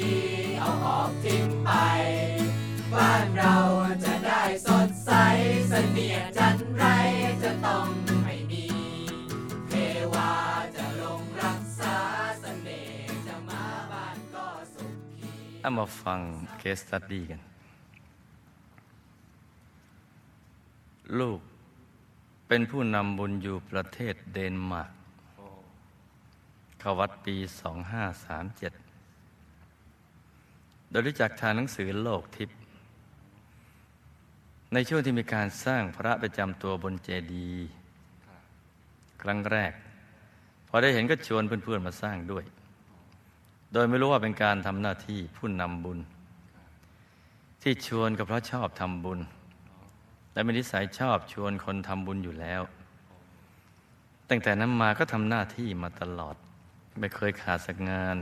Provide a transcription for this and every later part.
ดี เอาออกทิ้งไป บ้านเราจะได้สดใสเสนียจันไรจะต้องไม่มี เทวาจะลงรักษาเสน่ห์จะมาบ้านก็สุขีเอามาฟังเคสตัดดี้กัน ลูกเป็นผู้นำบุญอยู่ประเทศเดนมาร์กเข้าวัดปี 2537 โดยรู้จักทางหนังสือโลกทิพย์ในช่วงที่มีการสร้างพระประจำตัวบนเจดีย์ครั้งแรก พอได้เห็นก็ชวนเพื่อนๆมาสร้างด้วย โดยไม่รู้ว่าเป็นการทำหน้าที่ผู้นำบุญ ที่ชวนก็เพราะชอบทำบุญ และมีนิสัยชอบชวนคนทำบุญอยู่แล้ว ตั้งแต่นั้นมาก็ทำหน้าที่มาตลอด ไม่เคยขาดสักงาน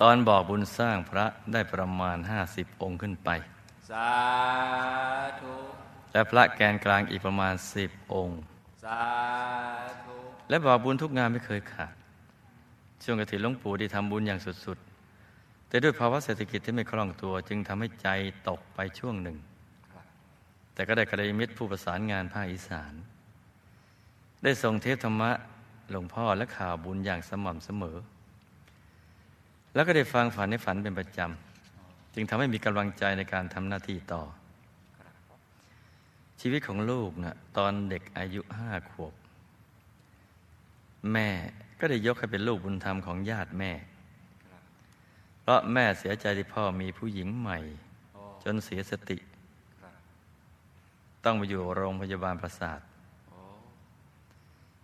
ตอนบอกบุญสร้างพระได้ประมาณห้าสิบองค์ขึ้นไป สาธุ และพระแกนกลางอีกประมาณสิบองค์ สาธุ และบอกบุญทุกงานไม่เคยขาด ช่วงกฐินหลวงปู่ที่ทำบุญอย่างสุดๆ แต่ด้วยภาวะเศรษฐกิจที่ไม่คล่องตัวจึงทำให้ใจตกไปช่วงหนึ่ง แต่ก็ได้กระดมิตรผู้ประสานงานภาคอีสาน ได้ส่งเทปธรรมะหลวงพ่อและข่าวบุญอย่างสม่ำเสมอ แล้วก็ได้ฟังฝันในฝันเป็นประจำ จึงทำให้มีกำลังใจในการทำหน้าที่ต่อ ชีวิตของลูกนะตอนเด็กอายุห้าขวบ แม่ก็ได้ยกให้เป็นลูกบุญธรรมของญาติแม่ เพราะแม่เสียใจที่พ่อมีผู้หญิงใหม่ จนเสียสติ ต้องไปอยู่โรงพยาบาลประสาท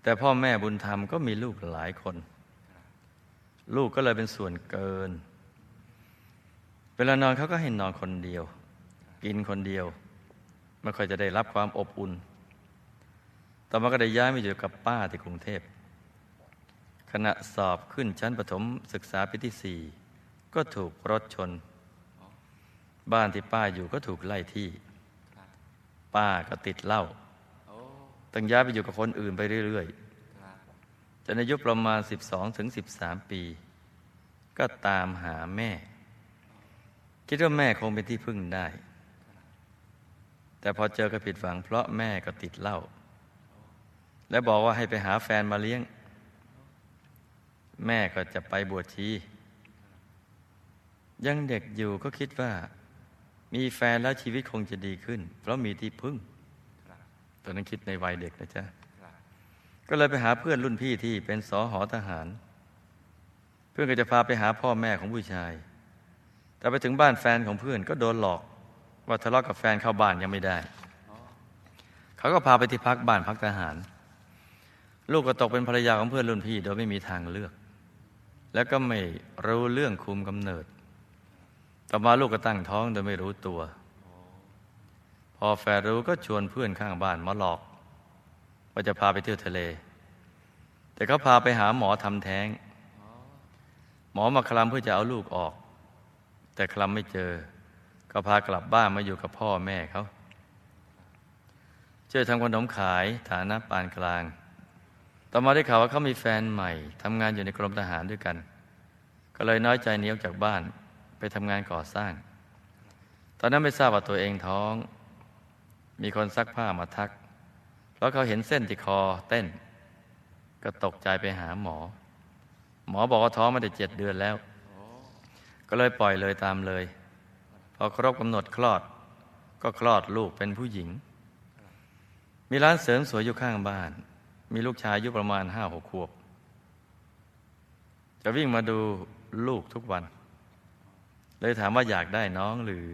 แต่พ่อแม่บุญธรรมก็มีลูกหลายคน ลูกก็เลยเป็นส่วนเกิน เวลานอนเขาก็ให้นอนคนเดียว กินคนเดียว ไม่ค่อยจะได้รับความอบอุ่น ต่อมาก็ได้ย้ายมาอยู่กับป้าที่กรุงเทพ ขณะสอบขึ้นชั้นประถมศึกษาปีที่สี่ก็ถูกรถชน บ้านที่ป้าอยู่ก็ถูกไล่ที่ ป้าก็ติดเหล้าโอ้ต้องย้ายไปอยู่กับคนอื่นไปเรื่อยๆ จนอายุประมาณ 12ถึง13 ปี ก็ตามหาแม่ คิดว่าแม่คงเป็นที่พึ่งได้ แต่พอเจอก็ผิดหวังเพราะแม่ก็ติดเหล้าและบอกว่าให้ไปหาแฟนมาเลี้ยง แม่ก็จะไปบวชชียังเด็กอยู่ก็คิดว่า มีแฟนแล้วชีวิตคงจะดีขึ้น เพราะมีที่พึ่งตอนนั้นคิดในวัยเด็กนะจ๊ะ ก็เลยไปหาเพื่อนรุ่นพี่ที่เป็นสอหอทหาร เพื่อนก็จะพาไปหาพ่อแม่ของผู้ชาย แต่ไปถึงบ้านแฟนของเพื่อนก็โดนหลอก ว่าทะเลาะกับแฟนเข้าบ้านยังไม่ได้ เขาก็พาไปที่พักบ้านพักทหาร ลูกก็ตกเป็นภรรยาของเพื่อนรุ่นพี่ โดยไม่มีทางเลือก แล้วก็ไม่รู้เรื่องคุมกำเนิด ต่อมาลูกก็ตั้งท้องโดยไม่รู้ตัว พอแฟนรู้ก็ชวนเพื่อนข้างบ้านมาหลอก ว่าจะพาไปเที่ยวทะเล แต่เขาพาไปหาหมอทำแท้ง หมอมาคลำเพื่อจะเอาลูกออก แต่คลำไม่เจอ ก็พากลับบ้านมาอยู่กับพ่อแม่เขาช่วยทำขนมขายฐานะปานกลาง ต่อมาได้ข่าวว่าเขามีแฟนใหม่ทำงานอยู่ในกรมทหารด้วยกัน ก็เลยน้อยใจหนีออกจากบ้านไปทำงานก่อสร้าง ตอนนั้นไม่ทราบว่าตัวเองท้อง มีคนซักผ้ามาทัก เพราะเขาเห็นเส้นที่คอเต้น ก็ตกใจไปหาหมอ หมอบอกว่าท้องมาได้เจ็ดเดือนแล้ว ก็เลยปล่อยเลยตามเลย พอครบกำหนดคลอด ก็คลอดลูกเป็นผู้หญิง มีร้านเสริมสวยอยู่ข้างบ้าน มีลูกชายอายุประมาณห้าหกขวบ จะวิ่งมาดูลูกทุกวัน เลยถามว่าอยากได้น้องหรือ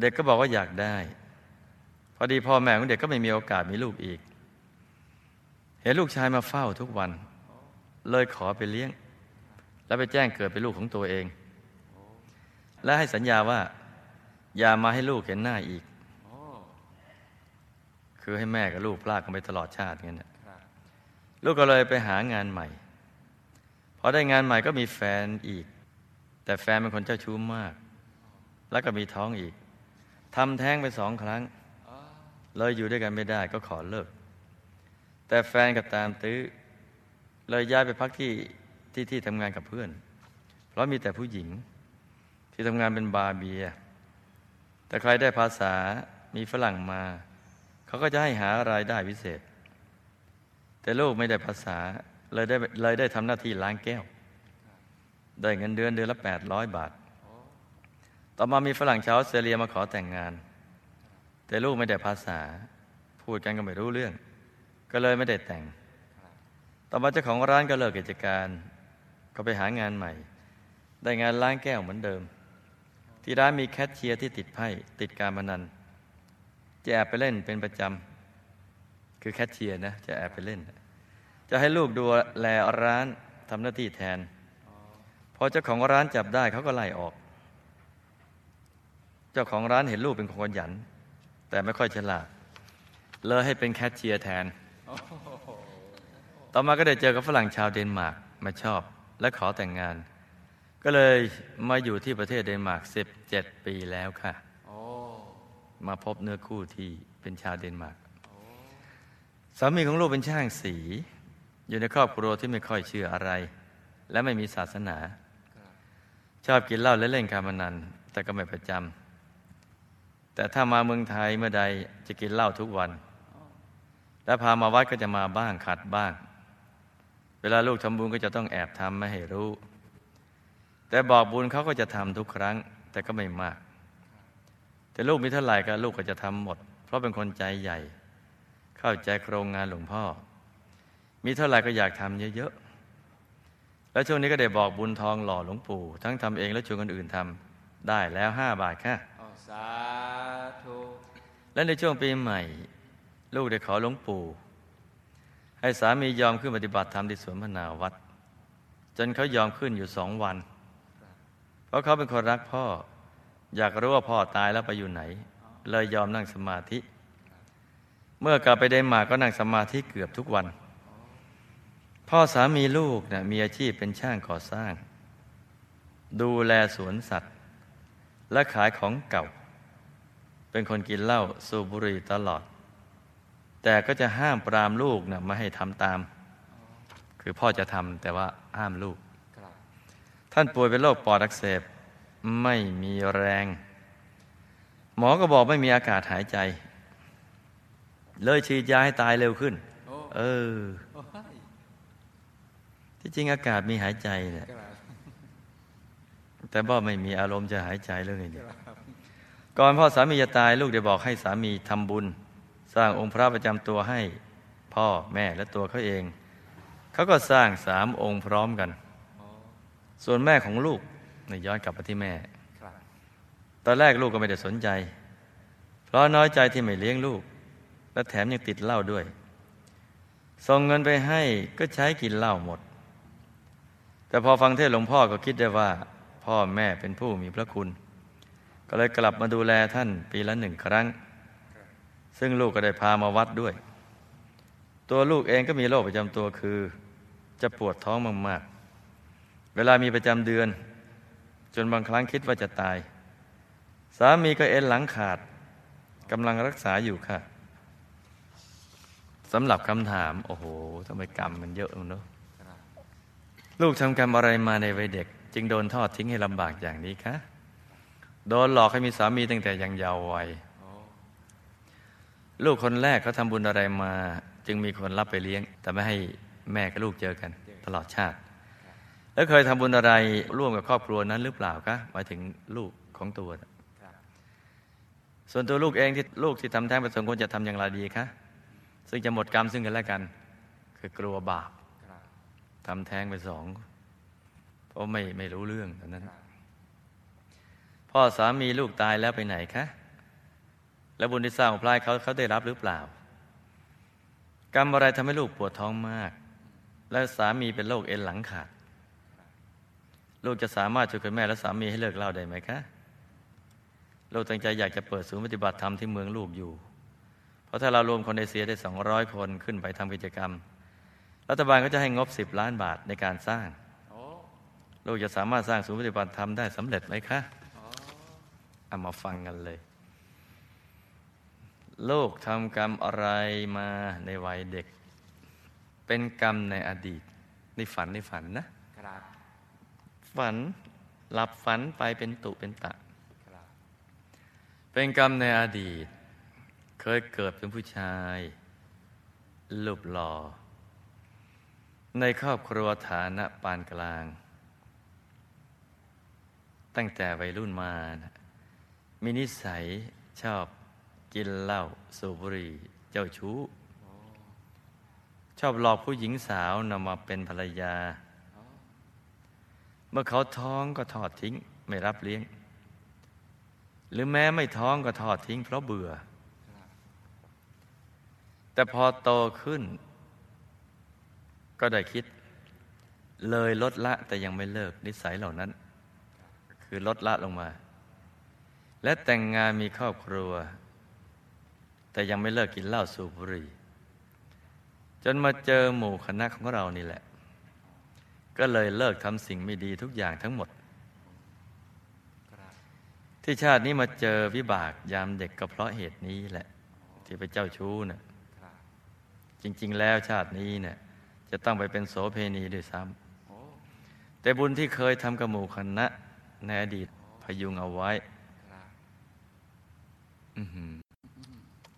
เด็กก็บอกว่าอยากได้ พอดีพ่อแม่ของเด็กก็ไม่มีโอกาสมีลูกอีก เห็นลูกชายมาเฝ้าทุกวัน เลยขอไปเลี้ยง แล้วไปแจ้งเกิดเป็นลูกของตัวเอง และให้สัญญาว่า อย่ามาให้ลูกเห็นหน้าอีกอคือให้แม่กับลูกพลากกันไปตลอดชาติงั้นน่ะลูกก็เลยไปหางานใหม่พอได้งานใหม่ก็มีแฟนอีก แต่แฟนเป็นคนเจ้าชู้มาก แล้วก็มีท้องอีกทำแท้งไปสองครั้ง เลยอยู่ด้วยกันไม่ได้ก็ขอเลิก แต่แฟนก็ตามตื้อ เลยย้ายไปพักที่ที่ที่ทำงานกับเพื่อน เพราะมีแต่ผู้หญิง ที่ทำงานเป็นบาร์เบีย แต่ใครได้ภาษามีฝรั่งมา เขาก็จะให้หารายได้พิเศษ แต่ลูกไม่ได้ภาษาเลยได้เลยได้ทำหน้าที่ล้างแก้ว ได้เงินเดือนเดือนละแปดร้อยบาท ต่อมามีฝรั่งชาวออสเตรเลียมาขอแต่งงาน แต่ลูกไม่ได้ภาษา พูดกันก็ไม่รู้เรื่อง ก็เลยไม่ได้แต่ง ต่อมาเจ้าของร้านก็เลิกกิจการ ก็ไปหางานใหม่ ได้งานล้างแก้วเหมือนเดิม ที่ร้านมีแคชเชียร์ที่ติดไพ่ติดการพนัน จะแอบไปเล่นเป็นประจำ คือแคชเชียร์นะ จะแอบไปเล่น จะให้ลูกดูแลร้านทำหน้าที่แทน พอเจ้าของร้านจับได้เขาก็ไล่ออก เจ้าของร้านเห็นลูกเป็นคนขยัน แต่ไม่ค่อยฉลาด เลยให้เป็นแคชเชียร์แทน ต่อมาก็ได้เจอกับฝรั่งชาวเดนมาร์กมาชอบและขอแต่งงาน ก็เลยมาอยู่ที่ประเทศเดนมาร์ก17 ปีแล้วค่ะ มาพบเนื้อคู่ที่เป็นชาวเดนมาร์กสามีของลูกเป็นช่างสี อยู่ในครอบครัวที่ไม่ค่อยเชื่ออะไร และไม่มีศาสนา ชอบกินเหล้าและเล่นการพนันแต่ก็ไม่ประจำ แต่ถ้ามาเมืองไทยเมื่อใดจะกินเหล้าทุกวัน และพามาวัดก็จะมาบ้างขัดบ้าง เวลาลูกทำบุญก็จะต้องแอบทำไม่ให้รู้ แต่บอกบุญเขาก็จะทำทุกครั้ง แต่ก็ไม่มาก แต่ลูกมีเท่าไหร่ก็ลูกก็จะทำหมด เพราะเป็นคนใจใหญ่ เข้าใจโครงงานหลวงพ่อ มีเท่าไหร่ก็อยากทำเยอะๆ แล้วช่วงนี้ก็ได้บอกบุญทองหล่อหลวงปู่ ทั้งทำเองและชวนคนอื่นทำได้แล้วห้าบาทค่ะสา และในช่วงปีใหม่ ลูกได้ขอหลวงปู่ ให้สามียอมขึ้นปฏิบัติธรรมที่สวนพนาวัด จนเขายอมขึ้นอยู่สองวัน เพราะเขาเป็นคนรักพ่อ อยากรู้ว่าพ่อตายแล้วไปอยู่ไหน เลยยอมนั่งสมาธิ เมื่อกลับไปเดนมากก็นั่งสมาธิเกือบทุกวัน พ่อสามีลูกนะมีอาชีพเป็นช่างก่อสร้าง ดูแลสวนสัตว์ และขายของเก่า เป็นคนกินเหล้าสูบบุหรี่ตลอด แต่ก็จะห้ามปรามลูกนะไม่ให้ทำตาม คือพ่อจะทำแต่ว่าห้ามลูกครับท่านป่วยเป็นโรคปอดอักเสบไม่มีแรง หมอก็บอกไม่มีอากาศหายใจ เลยฉีดยาให้ตายเร็วขึ้นโอ้เออโอ้ยที่จริงอากาศมีหายใจเนี่ยครับแต่บ่ไม่มีอารมณ์จะหายใจเลยเนี่ย ก่อนพ่อสามีจะตายลูกได้บอกให้สามีทำบุญ สร้างองค์พระประจำตัวให้พ่อแม่และตัวเขาเอง เขาก็สร้างสามองค์พร้อมกัน ส่วนแม่ของลูกนี่ย้อนกลับมาที่แม่ ตอนแรกลูกก็ไม่ได้สนใจ เพราะน้อยใจที่ไม่เลี้ยงลูก และแถมยังติดเหล้าด้วย ส่งเงินไปให้ก็ใช้กินเหล้าหมด แต่พอฟังเทศหลวงพ่อก็คิดได้ว่า พ่อแม่เป็นผู้มีพระคุณ ก็เลยกลับมาดูแลท่านปีละหนึ่งครั้ง ซึ่งลูกก็ได้พามาวัดด้วย ตัวลูกเองก็มีโรคประจำตัวคือ จะปวดท้องมากๆ เวลามีประจำเดือน จนบางครั้งคิดว่าจะตาย สามีก็เอ็นหลังขาดกำลังรักษาอยู่ค่ะสำหรับคำถาม โอ้โหทำไมกรรมมันเยอะเนอะลูกทำกรรมอะไรมาในวัยเด็ก จึงโดนทอดทิ้งให้ลำบากอย่างนี้คะ โดนหลอกให้มีสามีตั้งแต่ยังเยาว์วัยลูกคนแรกเขาทำบุญอะไรมา จึงมีคนรับไปเลี้ยง แต่ไม่ให้แม่กับลูกเจอกัน ตลอดชาติ แล้วเคยทำบุญอะไรร่วมกับครอบครัวนั้นหรือเปล่าคะหมายถึงลูกของตัว ส่วนตัวลูกเองที่ลูกที่ทำแท้งประสงค์ควรจะทำอย่างไรดีคะซึ่งจะหมดกรรมซึ่งกันและกัน คือกลัวบาปทำแท้งไปสองเพราะไม่ไม่รู้เรื่องตอนนั้น พ่อสามีลูกตายแล้วไปไหนคะ แล้วบุญที่สร้างของพลายเขาเขาได้รับหรือเปล่า กรรมอะไรทำให้ลูกปวดท้องมาก และสามีเป็นโรคเอ็นหลังขาด ลูกจะสามารถช่วยคุณแม่และสามีให้เลิกเหล่าได้ไหมคะลูกตั้งใจอยากจะเปิดศูนย์ปฏิบัติธรรมที่เมืองลูกอยู่ เพราะถ้าเรารวมคนเอเชียได้ 200 คนขึ้นไปทำกิจกรรม รัฐบาลก็จะให้งบ 10 ล้านบาทในการสร้างโอ้ลูกจะสามารถสร้างศูนย์ปฏิบัติธรรมได้สำเร็จไหมคะโอ้ เอามาฟังกันเลย ลูกทำกรรมอะไรมาในวัยเด็ก เป็นกรรมในอดีต ในฝันในฝันนะครับฝฝันหลับฝันไปเป็นตุเป็นตะครับเป็นกรรมในอดีต เคยเกิดเป็นผู้ชายรูปหล่อ ในครอบครัวฐานะปานกลาง ตั้งแต่วัยรุ่นมานะ มีนิสัยชอบกินเหล้าสูบบุหรี่เจ้าชู้ ชอบหลอกผู้หญิงสาวนำมาเป็นภรรยา เมื่อเขาท้องก็ทอดทิ้งไม่รับเลี้ยง หรือแม้ไม่ท้องก็ทอดทิ้งเพราะเบื่อ แต่พอโตขึ้น ก็ได้คิด เลยลดละแต่ยังไม่เลิกนิสัยเหล่านั้น คือลดละลงมา และแต่งงานมีครอบครัว แต่ยังไม่เลิกกินเหล้าสูบบุหรี่จนมาเจอหมู่คณะของเรานี่แหละ ก็เลยเลิกทำสิ่งไม่ดีทุกอย่างทั้งหมด ที่ชาตินี้มาเจอวิบากยามเด็กก็เพราะเหตุนี้แหละ ที่ไปเจ้าชู้น่ะจริง ๆ แล้วชาตินี้เนี่ยจะต้องไปเป็นโสเพณีด้วยซ้ำแต่บุญที่เคยทำกับหมู่คณะในอดีตพยุงเอาไว้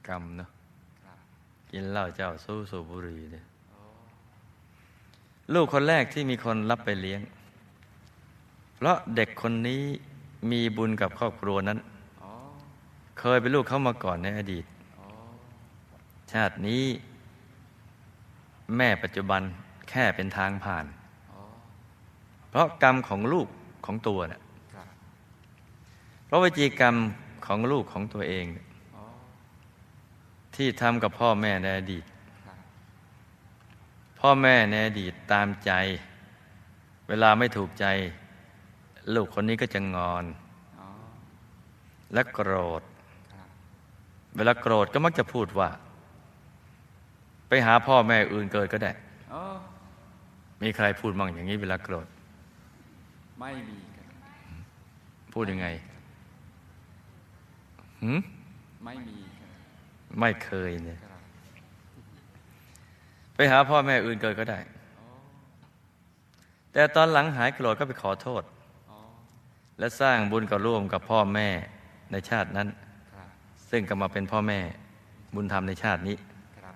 กรรมเนาะครับกินเหล้าเจ้าสู้สูบบุหรี่เนี่ยโอ้ลูกคนแรกที่มีคนรับไปเลี้ยง เพราะเด็กคนนี้มีบุญกับครอบครัวนั้นโอ้เคยเป็นลูกเขามาก่อนในอดีตโอ้ชาตินี้ แม่ปัจจุบันแค่เป็นทางผ่านโอ้เพราะกรรมของลูกของตัวเนี่ยครับเพราะวิจีกรรม ของลูกของตัวเองเนี่ยโอ้ที่ทำกับพ่อแม่ในอดีตครับพ่อแม่ในอดีตตามใจ เวลาไม่ถูกใจ ลูกคนนี้ก็จะงอนโอ้และโกรธครับเวลาโกรธก็มักจะพูดว่า ไปหาพ่อแม่อื่นเกิดก็ได้โอ้มีใครพูดมั่งอย่างนี้เวลาโกรธ ไม่มีครับพูดยังไง หืมไม่มีครับไม่เคยเนี่ยครับไปหาพ่อแม่อื่นเกิดก็ได้โอ้แต่ตอนหลังหายโกรธก็ไปขอโทษโอ้และสร้างบุญกับร่วมกับพ่อแม่ในชาตินั้นครับซึ่งก็มาเป็นพ่อแม่บุญธรรมในชาตินี้ครับ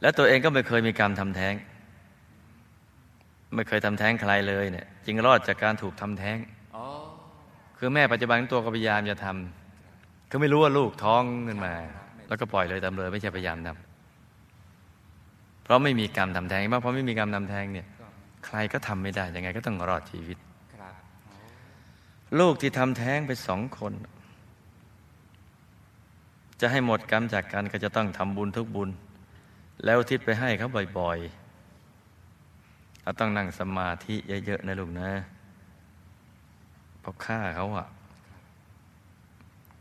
และตัวเองก็ไม่เคยมีกรรมทำแท้ง ไม่เคยทำแท้งใครเลยเนี่ย จึงรอดจากการถูกทำแท้งโอ้คือแม่ปัจจุบันตัวก็พยายามจะทำ คือไม่รู้ว่าลูกท้องขึ้นมา แล้วก็ปล่อยเลยตามเลยไม่ใช่พยายามทำเพราะไม่มีกรรมทำแท้งมากเพราะไม่มีกรรมทำแท้งเนี่ย ใครก็ทำไม่ได้ยังไงก็ต้องรอดชีวิตลูกที่ทำแท้งไปสองคน จะให้หมดกรรมจากกันก็จะต้องทำบุญทุกบุญ แล้วทิศไปให้เขาบ่อยๆเราต้องนั่งสมาธิเยอะๆนะลูกนะเพราะฆ่าเขาอะ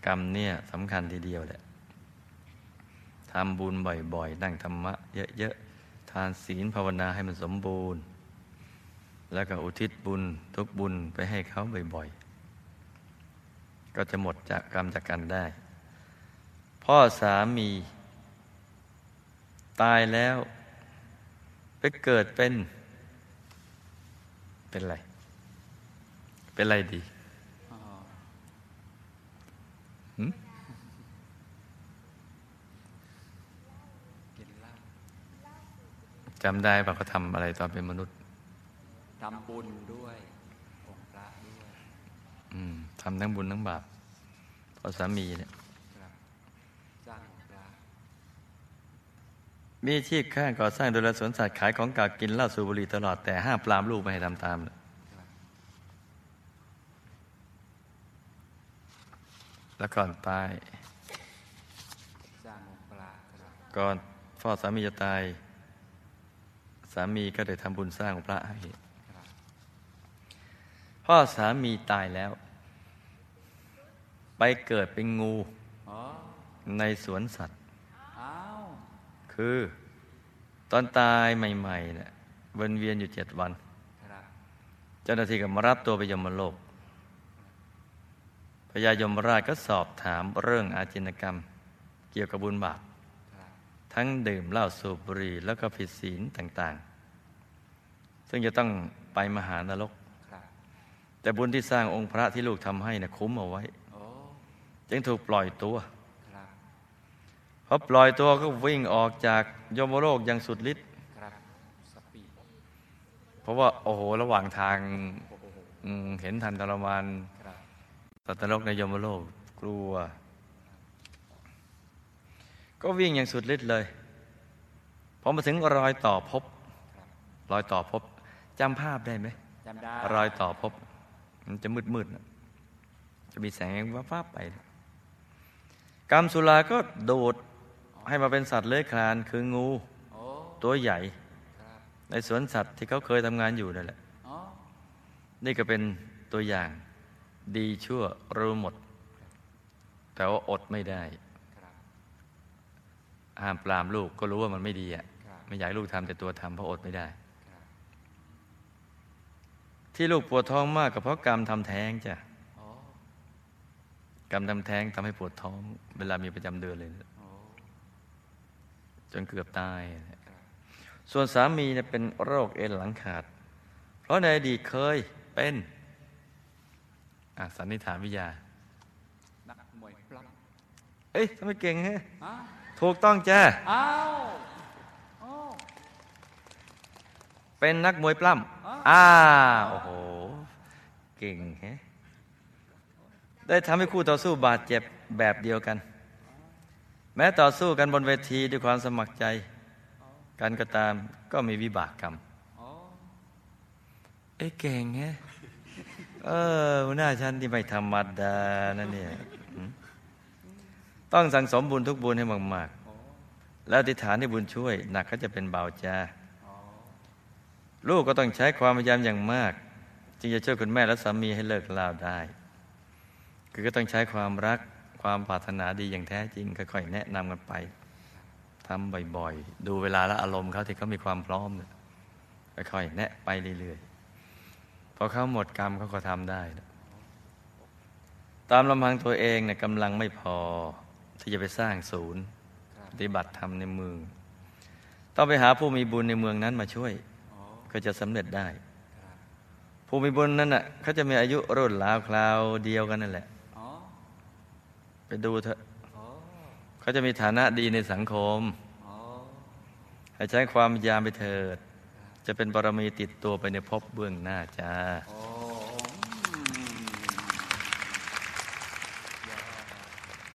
กรรมเนี่ยสำคัญทีเดียวแหละทำบุญบ่อยๆ นั่งธรรมะเยอะๆ ทานศีลภาวนาให้มันสมบูรณ์ แล้วก็อุทิศบุญทุกบุญไปให้เขาบ่อยๆ ก็จะหมดจากกรรมจากกันได้ พ่อสามี ตายแล้วไปเกิดเป็น เป็นอะไร เป็นอะไรดี โอ้ หึ กินเหล้า จำได้ป่ะเขาทำอะไรตอนเป็นมนุษย์ทำบุญด้วยองค์พระด้วยอืมทำทั้งบุญทั้งบาปพ่อสามีเนี่ยครับสร้างองค์พระมีอาชีพข้างก่อสร้างดูแลสวนสัตว์ขายของเก่ากินเหล้าสูบบุหรี่ตลอดแต่ห้ามปรามลูกไม่ให้ทำตามครับแล้วก่อนตายสร้างองค์พระครับก่อนพ่อสามีจะตาย สามีก็ได้ทำบุญสร้างพระให้ครับพ่อสามีตายแล้ว ไปเกิดเป็นงูอ๋อในสวนสัตว์อ้าวคือตอนตายใหม่ๆเนี่ยวนเวียนอยู่เจ็ดวันครับเจ้าหน้าที่ก็มารับตัวไปยมโลกพญายมราชก็สอบถามเรื่องอาจินกรรม เกี่ยวกับบุญบาปครับ ทั้งดื่มเหล้าสูบบุหรี่แล้วก็ผิดศีลต่าง ๆ ซึ่งจะต้องไปมหานรกครับแต่บุญที่สร้างองค์พระที่ลูกทำให้นะคุ้มเอาไว้โอ้จึงถูกปล่อยตัวครับพอปล่อยตัวก็วิ่งออกจากยมโลกอย่างสุดฤทธิ์ครับสปีดเพราะว่าโอ้โหระหว่างทางโอ้โหอืมเห็นทันทรมานครับสัตว์นรกในยมโลกกลัว ก็วิ่งอย่างสุดฤทธิ์เลยพอมาถึงรอยต่อภพบครับรอยต่อภพบจำภาพได้ไหมจำได้รอยต่อภพบ มันจะมืดมืดๆนะจะมีแสงวับๆไป กรรมสุราก็โดดให้มาเป็นสัตว์เลื้อยคลานคืองูโอ้ตัวใหญ่ครับในสวนสัตว์ที่เขาเคยทำงานอยู่นั่นแหละอ๋อนี่ก็เป็นตัวอย่างดีชั่วรู้หมด แต่ว่าอดไม่ได้ครับ ห้ามปรามลูกก็รู้ว่ามันไม่ดีอะครับไม่อยากให้ลูกทำแต่ตัวทำเพราะอดไม่ได้ครับที่ลูกปวดท้องมากก็เพราะกรรมทำแท้งจ้ะโอ้กรรมทำแท้งทำให้ปวดท้อง เวลามีประจำเดือนเลยโอ้จนเกือบตายครับส่วนสามีเนี่ยเป็นโรคเอ็นหลังขาด เพราะในอดีตเคยเป็นอะสันนิษฐานวิทยา นักมวยปล้เอ้ยทำไมเก่งฮะำอ้าว ถูกต้องจ้าอ้าวโอ้เป็นนักมวยปล้อ๋อำอ้าโอ้โห เก่งแฮะได้ทำให้คู่ต่อสู้บาดเจ็บแบบเดียวกัน แม้ต่อสู้กันบนเวทีด้วยความสมัครใจ กันก็ตามก็มีวิบากกรรมโอ้เอ้ยเก่งแฮะเออหัวหน้าฉันที่ไม่ธรรมดานะเนี่ยหืม ต้องสั่งสมบุญทุกบุญให้มากๆ แล้วอธิษฐานให้บุญช่วย หนักก็จะเป็นเบาจ้าลูกก็ต้องใช้ความพยายามอย่างมาก จึงจะช่วยคุณแม่และสามีให้เลิกเล่าได้ คือก็ต้องใช้ความรักความปรารถนาดีอย่างแท้จริงค่อยๆแนะนำกันไปทำบ่อยๆ ดูเวลาและอารมณ์เขาที่เขามีความพร้อมเนี่ยค่อยๆแนะไปเรื่อยๆพอเขาหมดกรรมเขาก็ทำได้ ตามลำพังตัวเองเนี่ยกำลังไม่พอ ที่จะไปสร้างศูนย์ครับปฏิบัติธรรมในเมือง ต้องไปหาผู้มีบุญในเมืองนั้นมาช่วยโอ้ก็จะสำเร็จได้ครับผู้มีบุญนั้นน่ะเขาจะมีอายุรุ่นราวคราวเดียวกันนั่นแหละโอ้ไปดูเถอะโอ้เขาจะมีฐานะดีในสังคมโอ้ให้ใช้ความพยายามไปเถิด จะเป็นบารมีติดตัวไปในภพเบื้องหน้าจ้าโอ้